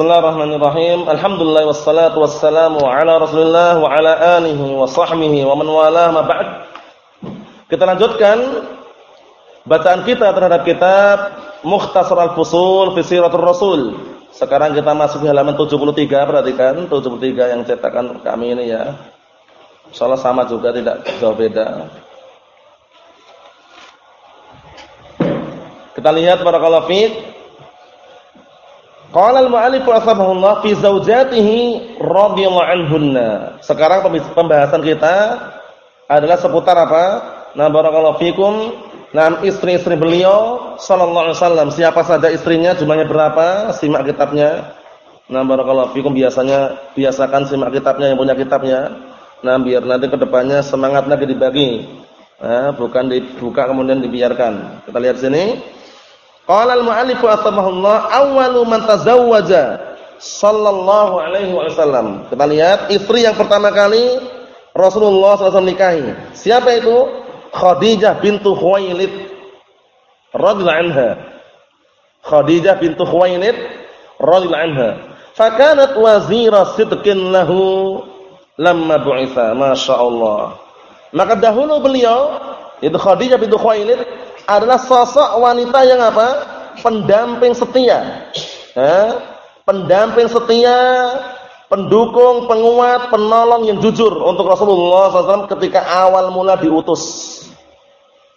Bismillahirrahmanirrahim. Alhamdulillah wassalatu wassalamu ala Rasulillah wa ala alihi wa sahbihi wa man walah ma ba'd. Kita lanjutkan bacaan kita terhadap kitab Mukhtasar al-Fusul fi Siratul Rasul. Sekarang kita masuk di halaman 73, perhatikan 73 yang cetakan kami ini ya. Insyaallah sama juga tidak jauh beda. Kita lihat barakallahu fiik Qala al-mu'allif rahimahullah fi zaujatihi radhiyallahu anhunna. Sekarang pembahasan kita adalah seputar apa? Nah, barakallahu fikum. Nah, istri-istri beliau sallallahu alaihi wasallam. Siapa saja istrinya, jumlahnya berapa? Simak kitabnya. Nah, barakallahu fikum biasanya biasakan simak kitabnya yang punya kitabnya. Nah, biar nanti ke depannya semangat lagi dibagi. Nah, bukan dibuka kemudian dibiarkan. Kita lihat sini. Qala al-mu'allif rahimahullah awwalu man tazawwaja sallallahu alaihi wasallam. Kita lihat istri yang pertama kali Rasulullah SAW nikahi. Siapa itu? Khadijah bintu Khuwailid radhiyallahu anha. Khadijah bintu Khuwailid radhiyallahu anha. Fakanat wazira sidqin lahu lamma bu'itha. Masyaallah. Maka dahulu beliau itu Khadijah bintu Khuwailid adalah sosok wanita yang apa? Pendamping setia. Eh? Pendamping setia, pendukung, penguat, penolong yang jujur untuk Rasulullah SAW ketika awal mula diutus.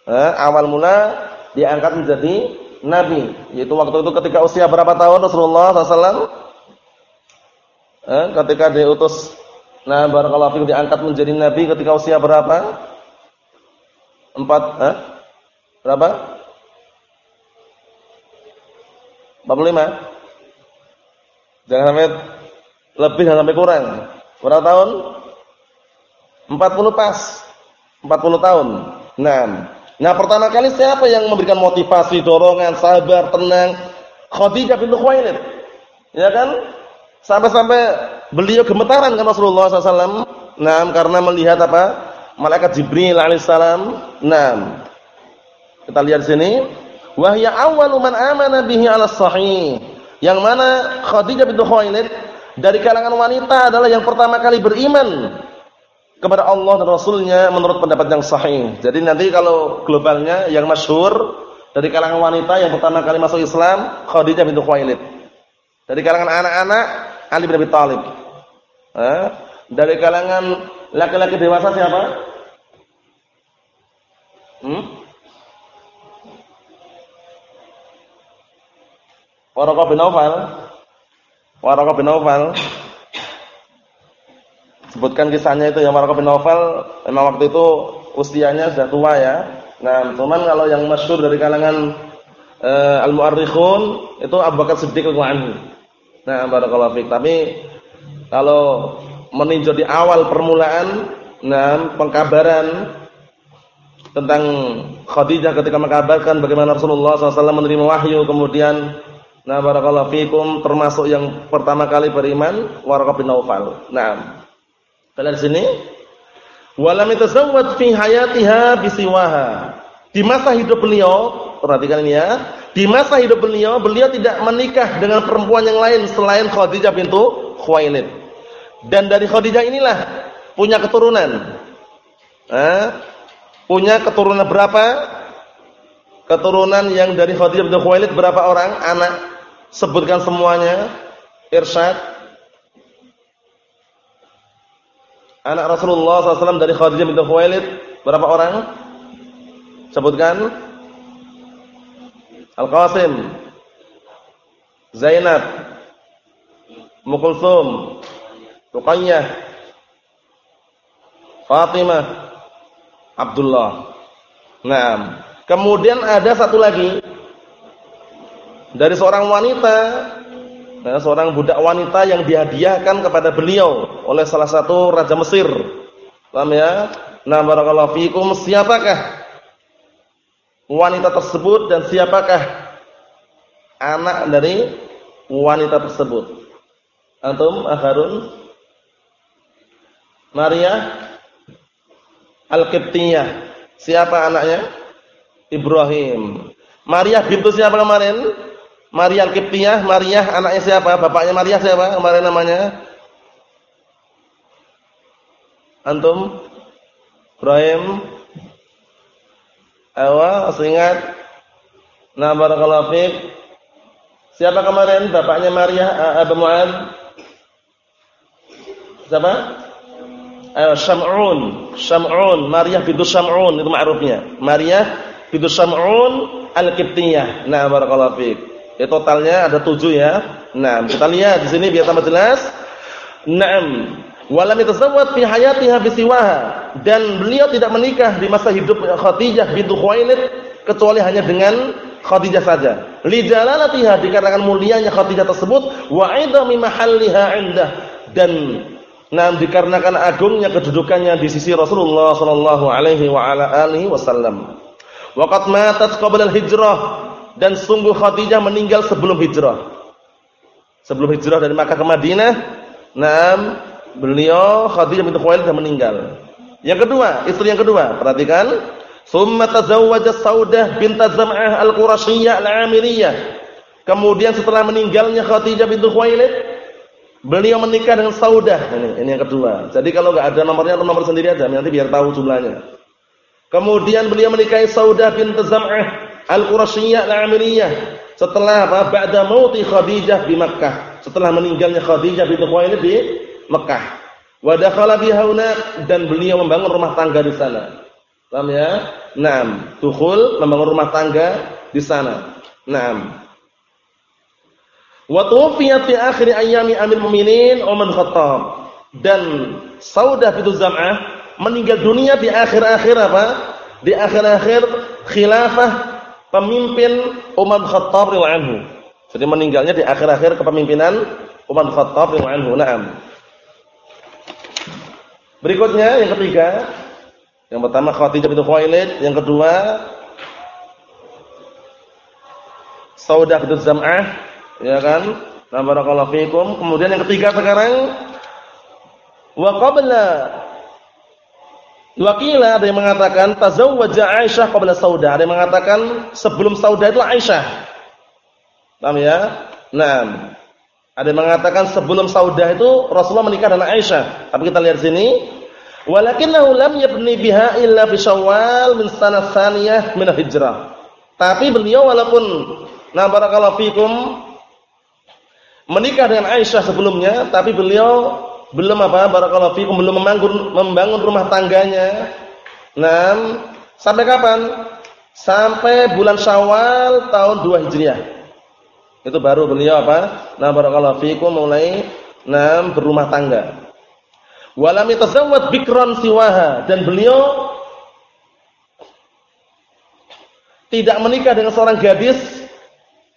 Eh? Awal mula diangkat menjadi nabi. Yaitu waktu itu ketika usia berapa tahun Rasulullah SAW? Eh? Ketika diutus Nah, barakallahu diangkat menjadi nabi ketika usia berapa? Empat, eh? Berapa? 45. Jangan sampai lebih jangan sampai kurang. Berapa tahun? 40 pas. 40 tahun. Nah, nah pertama kali siapa yang memberikan motivasi, dorongan, sabar, tenang? Khadijah bintu Khuwailid. Ya kan? Sampai-sampai beliau gemetaran kan Rasulullah SAW. Nah, karena melihat apa? Malaikat Jibril alaihissalam. Nah, kita lihat sini, wahya awwalu man amana bihi 'ala sahih. Yang mana Khadijah bintu Khuwailid dari kalangan wanita adalah yang pertama kali beriman kepada Allah dan Rasulnya menurut pendapat yang sahih. Jadi nanti kalau globalnya yang masyhur dari kalangan wanita yang pertama kali masuk Islam Khadijah bintu Khuwailid. Dari kalangan anak-anak Ali bin Abi Thalib. Dari kalangan laki-laki dewasa siapa? Hmm? Waraqah bin Nawfal. Waraqah bin Nawfal. Sebutkan kisahnya itu yang Waraqah bin Nawfal memang waktu itu usianya sudah tua ya. Nah, cuman kalau yang masyhur dari kalangan uh, al-mu'arrikhun itu Abu Bakar Siddiq radhiyallahu Nah, barakallahu fiik. Tapi kalau meninjau di awal permulaan nah pengkabaran tentang Khadijah ketika mengkabarkan bagaimana Rasulullah SAW menerima wahyu kemudian Nah, barakallahu fikum termasuk yang pertama kali beriman Waraqah bin Naufal. Nah, kalian sini walam yatazawwaj fi hayatiha bisiwaha. Di masa hidup beliau, perhatikan ini ya. Di masa hidup beliau, beliau tidak menikah dengan perempuan yang lain selain Khadijah bintu Khuwailid. Dan dari Khadijah inilah punya keturunan. Eh, punya keturunan berapa? Keturunan yang dari Khadijah bintu Khuwailid berapa orang? Anak Sebutkan semuanya. Irsyad. Anak Rasulullah SAW dari Khadijah binti Khuwailid berapa orang? Sebutkan. Al-Qasim. Zainab. Mukulsum. Ruqayyah. Fatimah. Abdullah. Nah, kemudian ada satu lagi dari seorang wanita, nah, seorang budak wanita yang dihadiahkan kepada beliau oleh salah satu raja Mesir. Paham ya? Nah, barakallahu fikum, siapakah wanita tersebut dan siapakah anak dari wanita tersebut? Antum, Harun? Maria Al-Qibtiyah. Siapa anaknya? Ibrahim. Maria bintu siapa kemarin? Maria Al-Qibtiyah, Maria anaknya siapa? Bapaknya Maria siapa? Kemarin namanya? Antum? Ibrahim? Awa, ingat? Nah, barakallahu fiik. Siapa kemarin bapaknya Maria Abu Mu'ad? Siapa? Ayo, Syam'un. Syam'un, Maria bintu Syam'un itu ma'rufnya. Maria bintu Syam'un Al-Qibtiyah. Nah, barakallahu. Ya totalnya ada tujuh ya. Nah, kita lihat di sini biar tambah jelas. Naam. Walam yatazawwad fi hayatiha bisiwaha dan beliau tidak menikah di masa hidup Khadijah bintu Khuwailid kecuali hanya dengan Khadijah saja. Li jalalatiha dikarenakan mulianya Khadijah tersebut wa idami mahalliha indah dan nah dikarenakan agungnya kedudukannya di sisi Rasulullah sallallahu alaihi wa ala alihi wasallam. Waqad matat qabla al-hijrah dan sungguh Khadijah meninggal sebelum hijrah. Sebelum hijrah dari Makkah ke Madinah, nam beliau Khadijah binti Khuwailid sudah meninggal. Yang kedua, istri yang kedua, perhatikan, summa tazawwaja Saudah bint Zam'ah al-Qurashiyyah al-Amiriyah. Kemudian setelah meninggalnya Khadijah binti Khuwailid, beliau menikah dengan Saudah. Ini, ini yang kedua. Jadi kalau enggak ada nomornya, nomor sendiri aja, nanti biar tahu jumlahnya. Kemudian beliau menikahi Saudah bint Zam'ah Al-Qurasyiyyah Al-Amiriyah setelah apa? Ba'da mauti Khadijah di Makkah. Setelah meninggalnya Khadijah binti Khuwailid di Makkah. Wa dakhala biha dan beliau membangun rumah tangga di sana. Paham ya? Naam, dukhul membangun rumah tangga di sana. Naam. Wa tuwfiyat fi akhir ayami Amir Mu'minin Umar Khattab. Dan Saudah bintu Zam'ah meninggal dunia di akhir-akhir apa? Di akhir-akhir khilafah pemimpin Umar Khattab radhiyallahu anhu. Jadi meninggalnya di akhir-akhir kepemimpinan Umar Khattab radhiyallahu anhu. Naam. Berikutnya yang ketiga, yang pertama Khadijah binti Khuwailid, yang kedua Saudah binti Zam'ah, ya kan? Nah, barakallahu fikum. Kemudian yang ketiga sekarang wa qabla Wakila ada yang mengatakan tazawwaja Aisyah qabla Saudah. Ada yang mengatakan sebelum Saudah itu Aisyah. Paham ya? Nah, ada yang mengatakan sebelum Saudah itu Rasulullah menikah dengan Aisyah. Tapi kita lihat sini, walakinahu lam yabni biha illa fi Syawal min sanah tsaniyah min hijrah. Tapi beliau walaupun nah barakallahu fikum menikah dengan Aisyah sebelumnya, tapi beliau belum apa barakallahu fikum belum membangun membangun rumah tangganya. Nah, sampai kapan? Sampai bulan Syawal tahun 2 Hijriah. Itu baru beliau apa? Nah, barakallahu fikum mulai nah berumah tangga. Walam yatazawwad bikran siwaha dan beliau tidak menikah dengan seorang gadis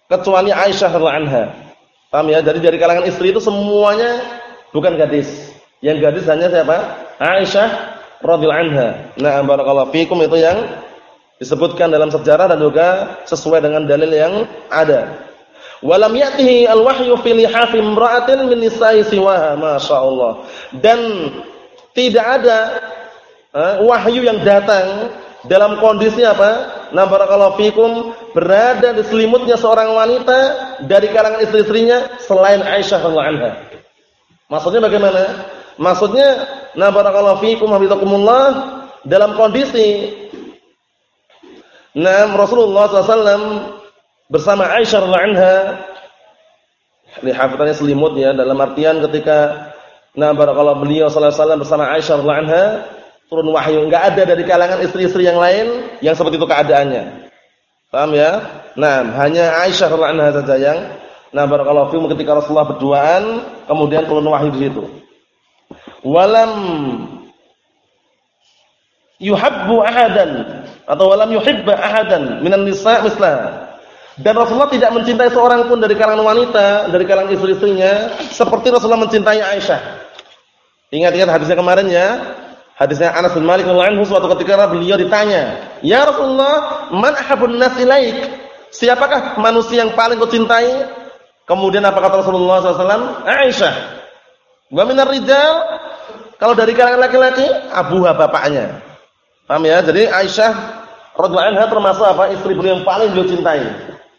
kecuali Aisyah radhiyallahu anha. Paham ya? Jadi dari kalangan istri itu semuanya bukan gadis. Yang gadis hanya siapa? Aisyah radhiyallahu anha. Nah, barakallahu fikum itu yang disebutkan dalam sejarah dan juga sesuai dengan dalil yang ada. Walam ya'tihi al-wahyu fi lihafi imra'atin min nisa'i siwaha, masyaallah. Dan tidak ada eh, wahyu yang datang dalam kondisi apa? Nah, barakallahu fikum berada di selimutnya seorang wanita dari kalangan istri-istrinya selain Aisyah radhiyallahu anha. Maksudnya bagaimana? Maksudnya na barakallahu fiikum habibakumullah dalam kondisi Nah Rasulullah SAW bersama Aisyah radhiyallahu anha ini hafatannya selimut ya dalam artian ketika nah barakallahu beliau sallallahu alaihi bersama Aisyah radhiyallahu anha turun wahyu enggak ada dari kalangan istri-istri yang lain yang seperti itu keadaannya. Paham ya? Nah, hanya Aisyah radhiyallahu anha saja yang Nah, barakallahu fiikum ketika Rasulullah berduaan, kemudian turun wahyu di situ. Walam yuhabbu ahadan atau walam yuhibba ahadan minan nisa mislah. Dan Rasulullah tidak mencintai seorang pun dari kalangan wanita, dari kalangan istri-istrinya seperti Rasulullah mencintai Aisyah. Ingat-ingat hadisnya kemarin ya. Hadisnya Anas bin Malik radhiyallahu anhu suatu ketika beliau ditanya, "Ya Rasulullah, man ahabun nas ilaik?" Siapakah manusia yang paling kau cintai? Kemudian apa kata Rasulullah SAW? Aisyah. Wa minar rijal kalau dari kalangan laki-laki abuha bapaknya. Paham ya? Jadi Aisyah radhiyallahu anha termasuk apa? Istri beliau yang paling beliau cintai.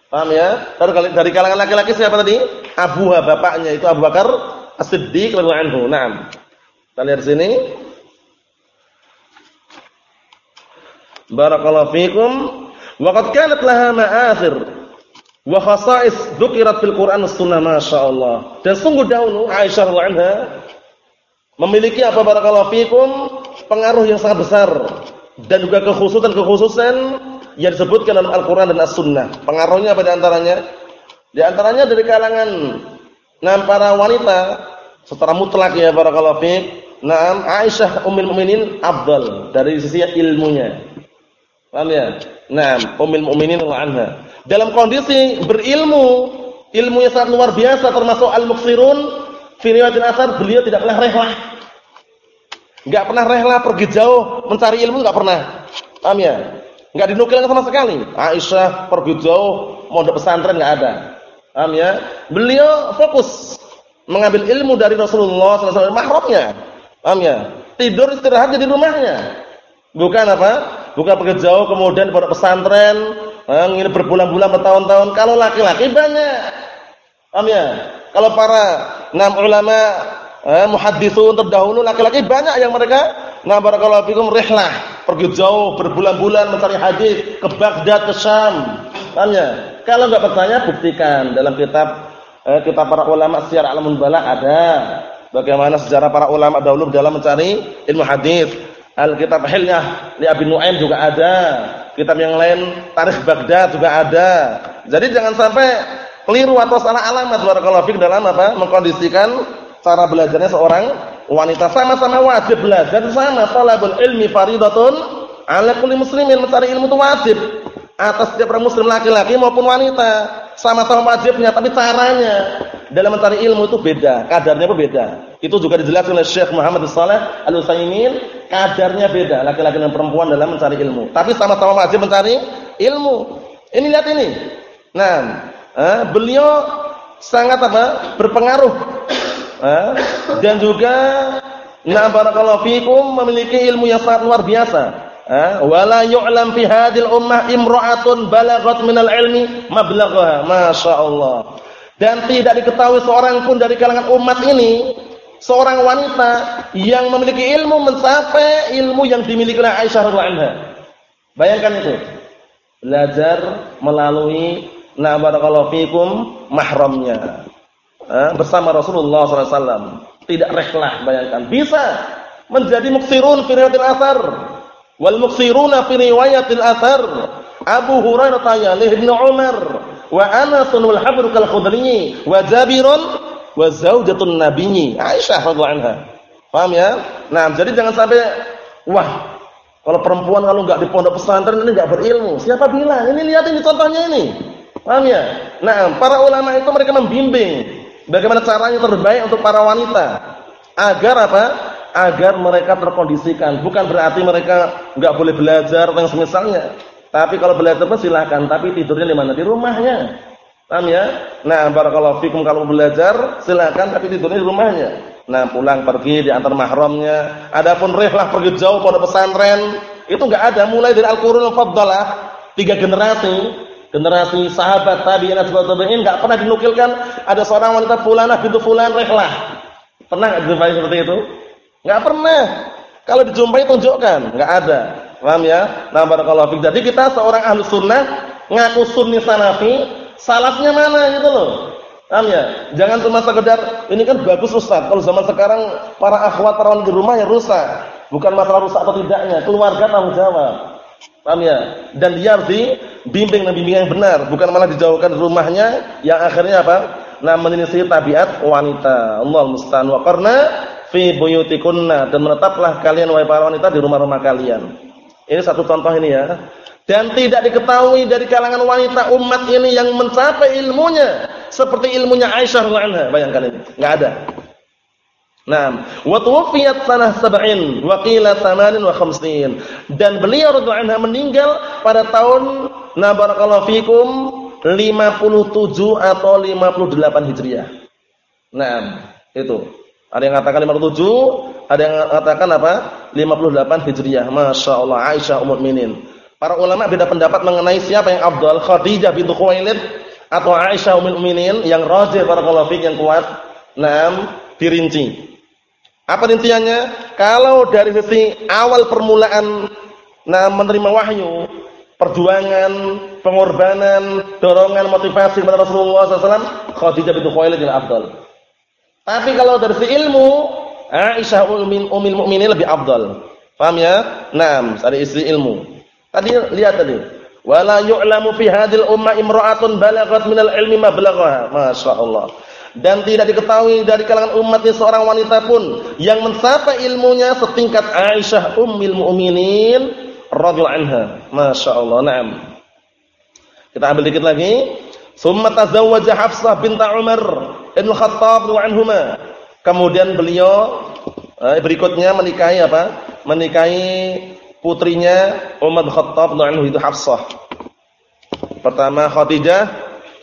Paham ya? Dari, dari kalangan laki-laki siapa tadi? Abu bapaknya itu Abu Bakar As-Siddiq radhiyallahu anhu. Naam. Kita lihat sini. Barakallahu fikum. Wa qad kanat laha ma'athir wa khasa'is dzukirat fil Qur'an was sunnah masyaallah. Dan sungguh dahulu Aisyah radhiyallahu memiliki apa barakallahu fikum pengaruh yang sangat besar dan juga kekhususan-kekhususan yang disebutkan dalam Al-Qur'an dan As-Sunnah. Pengaruhnya apa di antaranya? Di antaranya dari kalangan nam para wanita secara mutlak ya barakallahu fiik. Naam Aisyah ummul mukminin afdal dari sisi ilmunya. Paham ya? Naam ummul mukminin anha. Dalam kondisi berilmu, ilmunya sangat luar biasa termasuk al-muksirun fi asar beliau tidak pernah rehlah. Enggak pernah rehlah pergi jauh mencari ilmu enggak pernah. Paham ya? Enggak dinukilkan sama sekali. Aisyah pergi jauh mondok pesantren enggak ada. Paham ya? Beliau fokus mengambil ilmu dari Rasulullah SAW mahramnya. Paham ya? Tidur istirahat di rumahnya. Bukan apa? Bukan pergi jauh kemudian pada pesantren, eh, ini berbulan-bulan bertahun-tahun. Kalau laki-laki banyak. Paham ya? Kalau para enam ulama eh, muhaddisun terdahulu laki-laki banyak yang mereka nah barakallahu fikum rihlah pergi jauh berbulan-bulan mencari hadis ke Baghdad ke Syam. Tanya, kalau enggak percaya buktikan dalam kitab eh, kitab para ulama Syiar Alamun Bala ada bagaimana sejarah para ulama dahulu dalam mencari ilmu hadis. Al-Kitab Hilyah li Abi Nuaim juga ada. Kitab yang lain Tarikh Baghdad juga ada. Jadi jangan sampai keliru atau salah alamat barakallahu fik dalam apa? mengkondisikan cara belajarnya seorang wanita sama-sama wajib belajar sama talabul ilmi faridatun ala kulli muslimin mencari ilmu itu wajib atas setiap orang muslim laki-laki maupun wanita sama-sama wajibnya tapi caranya dalam mencari ilmu itu beda kadarnya berbeda itu juga dijelaskan oleh Syekh Muhammad Shalih Al-Utsaimin kadarnya beda laki-laki dan perempuan dalam mencari ilmu. Tapi sama-sama wajib mencari ilmu. Ini lihat ini. Nah eh, beliau sangat apa? Berpengaruh. Eh, dan juga na barakallahu fikum memiliki ilmu yang sangat luar biasa. Eh, wala yu'lam fi hadil ummah imra'atun balagat minal ilmi mablaghaha masyaallah dan tidak diketahui seorang pun dari kalangan umat ini seorang wanita yang memiliki ilmu mencapai ilmu yang dimiliki oleh Aisyah radhiyallahu anha bayangkan itu belajar melalui na barakallahu fikum mahramnya eh, bersama Rasulullah SAW. Tidak rehlah bayangkan. Bisa menjadi muksirun fi riwayatil athar. Wal muksiruna fi riwayatil athar. Abu Hurairah tayalih Ibnu Umar wa Anas wal Habr kal Khudri wa Jabirun wa zaujatun nabiyyi Aisyah radhiyallahu anha. Paham ya? Nah, jadi jangan sampai wah, kalau perempuan kalau enggak di pondok pesantren ini enggak berilmu. Siapa bilang? Ini lihat ini contohnya ini. Paham ya? Nah, para ulama itu mereka membimbing Bagaimana caranya terbaik untuk para wanita agar apa? Agar mereka terkondisikan. Bukan berarti mereka nggak boleh belajar atau yang semisalnya. Tapi kalau belajar pun silahkan. Tapi tidurnya di mana? Di rumahnya. Paham ya? Nah, barakallahu fikum kalau belajar silahkan tapi tidurnya di rumahnya. Nah, pulang pergi di antar mahramnya. Adapun rehlah pergi jauh pada pesantren, itu enggak ada mulai dari Al-Qur'anul Faddalah, tiga generasi generasi sahabat tabi'in atba'ut tabi'in enggak pernah dinukilkan ada seorang wanita fulanah bintu fulan rehlah. Pernah enggak dijumpai seperti itu? Enggak pernah. Kalau dijumpai tunjukkan, enggak ada. Paham ya? Nah, barakallahu fik. Jadi kita seorang ahlu sunnah ngaku sunni sanafi, salafnya mana gitu loh. Paham ya? Jangan cuma sekedar ini kan bagus Ustaz. Kalau zaman sekarang para akhwat para di rumah ya rusak. Bukan masalah rusak atau tidaknya, keluarga tanggung jawab. Paham ya? Dan dia harus dibimbing dan bimbingan yang benar, bukan malah dijauhkan rumahnya yang akhirnya apa? Nah, menyelisih tabiat wanita. Allah musta'an wa qarna fi buyutikunna dan menetaplah kalian wahai para wanita di rumah-rumah kalian. Ini satu contoh ini ya. Dan tidak diketahui dari kalangan wanita umat ini yang mencapai ilmunya seperti ilmunya Aisyah radhiyallahu. Bayangkan ini, enggak ada. Naam, wa tuwfiyat sanah sab'in wa qila thamanin wa khamsin. Dan beliau radhiyallahu anha meninggal pada tahun na barakallahu fikum 57 atau 58 Hijriah. Naam, itu. Ada yang katakan 57, ada yang katakan apa? 58 Hijriah. Masya Allah Aisyah ummul mukminin. Para ulama beda pendapat mengenai siapa yang afdal, Khadijah bintu Khuwailid atau Aisyah ummul mukminin yang rajih barakallahu fik yang kuat. Naam, dirinci. Apa rinciannya? Kalau dari sisi awal permulaan nah menerima wahyu, perjuangan, pengorbanan, dorongan, motivasi kepada Rasulullah SAW, Khadijah bintu Khuwailid yang afdal. Tapi kalau dari sisi ilmu, Aisyah ummul mukminin lebih afdal. Paham ya? Naam, dari istri ilmu. Tadi lihat tadi. Wala yu'lamu fi hadhil umma imra'atun balaghat minal ilmi ma balaghaha. Masyaallah dan tidak diketahui dari kalangan umat ini seorang wanita pun yang mencapai ilmunya setingkat Aisyah ummul mukminin radhiyallahu anha. Masyaallah. Naam. Kita ambil dikit lagi. Summa tazawwaja Hafsah bint Umar bin Khattab anhuma. Kemudian beliau eh, berikutnya menikahi apa? Menikahi putrinya Umar bin Khattab anhu itu Hafsah. Pertama Khadijah,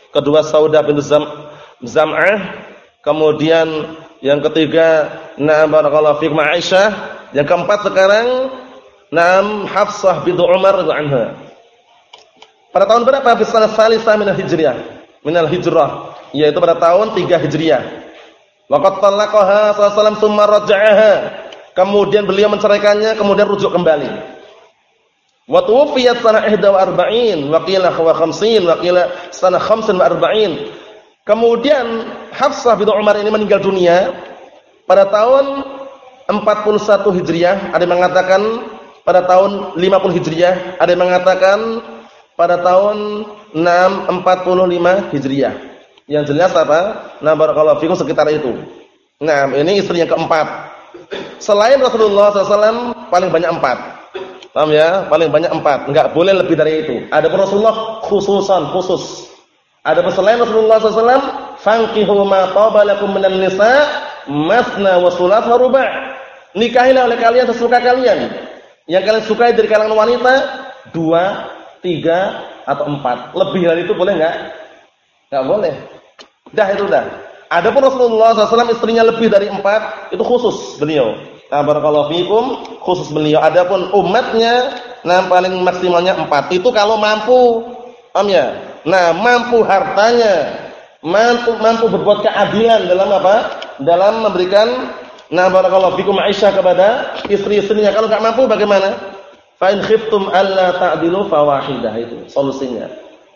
kedua Saudah bin Zam Zam'ah, kemudian yang ketiga Na'am barakallahu fiikum Aisyah, yang keempat sekarang Na'am Hafsah bintu Umar anha. Pada tahun berapa? Fi sanah salisa min al-hijriyah. Min al-hijrah, yaitu pada tahun 3 Hijriah. Waqad talaqaha sallallahu tsumma raja'aha. Kemudian beliau menceraikannya, kemudian rujuk kembali. Wa tuwfiyat sanah 41 wa qila 50 wa qila sanah 45 Kemudian Hafsah bin Umar ini meninggal dunia pada tahun 41 Hijriah, ada yang mengatakan pada tahun 50 Hijriah, ada yang mengatakan pada tahun 645 Hijriah. Yang jelas apa? Nah barakallahu fikum sekitar itu. Nah, ini istri yang keempat. Selain Rasulullah SAW paling banyak empat. Paham ya? Paling banyak empat. Enggak boleh lebih dari itu. Ada Rasulullah khususan, khusus. Ada selain Rasulullah SAW, fankihu ma taba lakum minan nisa masna wa thulatha ruba'. Nikahilah oleh kalian sesuka kalian. Yang kalian sukai dari kalangan wanita dua, tiga atau empat. Lebih dari itu boleh enggak? Enggak boleh. Dah itu dah. Adapun Rasulullah SAW istrinya lebih dari empat, itu khusus beliau. Nah, barakallahu fikum, khusus beliau. Adapun umatnya, nah paling maksimalnya empat. Itu kalau mampu. Paham ya? Nah, mampu hartanya, mampu mampu berbuat keadilan dalam apa? Dalam memberikan nah barakallahu fikum Aisyah kepada istri-istrinya. Kalau enggak mampu bagaimana? Fa in khiftum alla ta'dilu fawahidah itu solusinya.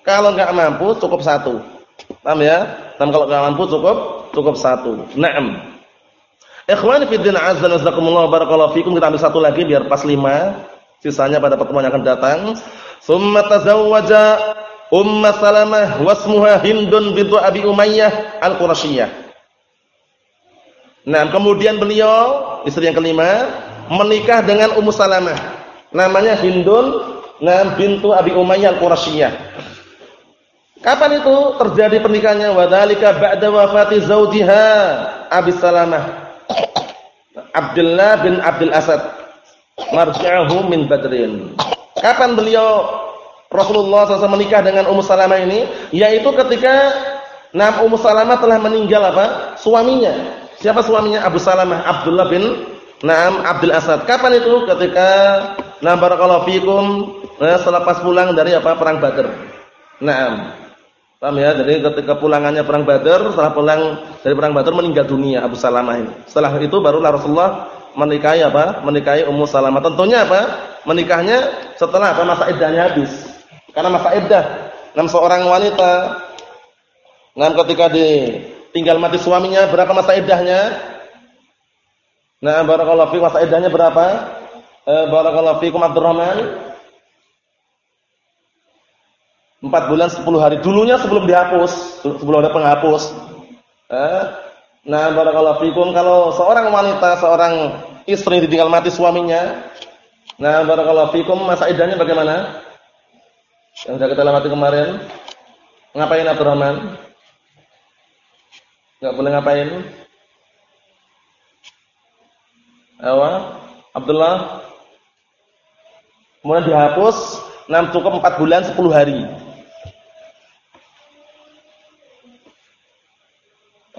Kalau enggak mampu cukup satu. Paham ya? Dan kalau enggak mampu cukup cukup satu. Naam. Ikhwani fi din azza wa jazakumullah barakallahu fikum kita ambil satu lagi biar pas lima. Sisanya pada pertemuan yang akan datang. Summa tazawwaja Umma Salamah wasmuha Hindun bintu Abi Umayyah Al-Qurasyiyah. Nah, kemudian beliau istri yang kelima menikah dengan Ummu Salamah. Namanya Hindun nah bintu Abi Umayyah Al-Qurasyiyah. Kapan itu terjadi pernikahannya? Wadzalika ba'da wafati zaujiha Abi Salamah. Abdullah bin Abdul Asad. Marji'ahu min Badrin. Kapan beliau Rasulullah SAW menikah dengan Ummu Salamah ini, yaitu ketika Nam Ummu Salamah telah meninggal apa? Suaminya. Siapa suaminya? Abu Salamah, Abdullah bin Naam Abdul Asad. Kapan itu? Ketika Naam barakallahu fikum nah, selepas pulang dari apa? Perang Badar. Naam. Paham ya? Jadi ketika pulangannya perang Badar, setelah pulang dari perang Badar meninggal dunia Abu Salamah ini. Setelah itu barulah Rasulullah menikahi apa? Menikahi Ummu Salamah. Tentunya apa? Menikahnya setelah apa? Masa iddahnya habis. Karena masa iddah, enam seorang wanita enam ketika ditinggal mati suaminya berapa masa iddahnya? Nah, barakallahu fiikum masa iddahnya berapa? Eh, barakallahu fiikum Abdurrahman. Empat bulan sepuluh hari. Dulunya sebelum dihapus, sebelum ada penghapus. Eh, nah, barakallahu fiikum kalau seorang wanita, seorang istri ditinggal mati suaminya, nah barakallahu fiikum masa iddahnya bagaimana? Yang sudah kita lewati kemarin. Ngapain Abdurrahman? Enggak boleh ngapain? Awa, Abdullah. Kemudian dihapus, enam cukup 4 bulan 10 hari.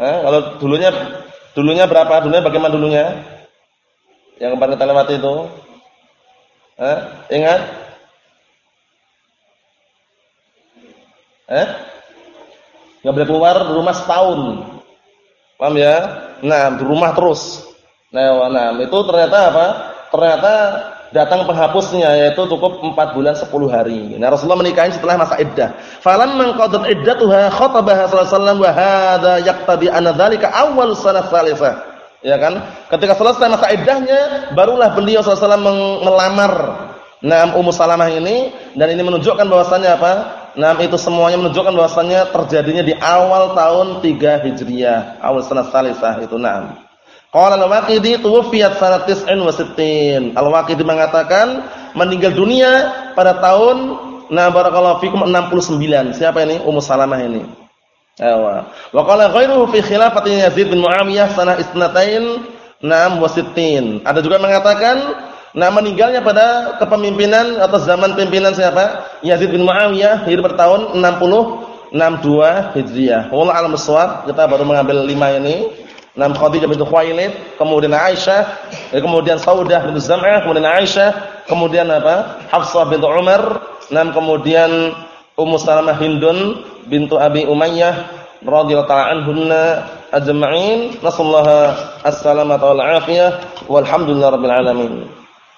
Eh, kalau dulunya dulunya berapa? Dulunya bagaimana dulunya? Yang kemarin kita lewati itu. Eh, ingat? Eh? Enggak boleh keluar rumah setahun. Paham ya? Nah, di rumah terus. Nah, nah, itu ternyata apa? Ternyata datang penghapusnya yaitu cukup 4 bulan 10 hari. Nah, Rasulullah menikahi setelah masa iddah. Falamma qadat iddatuha khatabaha sallallahu wa hadza yaqtadi anna dzalika awwal sanah tsalitsah. Ya kan? Ketika selesai masa iddahnya, barulah beliau sallallahu melamar Naam Ummu Salamah ini dan ini menunjukkan bahwasannya apa? Naam itu semuanya menunjukkan bahwasannya terjadinya di awal tahun 3 Hijriah, awal sanah tsalitsah itu naam. Qala al-Waqidi tuwfiyat sanat 69. Al-Waqidi mengatakan meninggal dunia pada tahun na barakallahu fikum 69. Siapa ini? Ummu Salamah ini. Ewa. Wa qala ghairuhu fi khilafati Yazid bin Muawiyah sanah isnatain na'am wasittin. Ada juga mengatakan nah meninggalnya pada kepemimpinan atau zaman pimpinan siapa? Yazid bin Muawiyah hidup pada tahun 60 62 Hijriah. Wallahu a'lam bissawab. Kita baru mengambil 5 ini. Nam Khadijah bintu Khuwailid, kemudian Aisyah, eh, kemudian Saudah bintu Zam'ah, kemudian Aisyah, kemudian apa? Hafsah bintu Umar, nam kemudian Ummu Salamah Hindun bintu Abi Umayyah radhiyallahu ta'ala anhunna ajma'in. Nasallaha as-salamata wal afiyah walhamdulillahirabbil alamin.